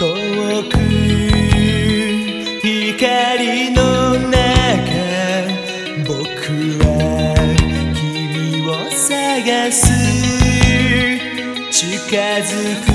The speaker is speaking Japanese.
遠く光の中僕は君を探す。近づく